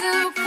do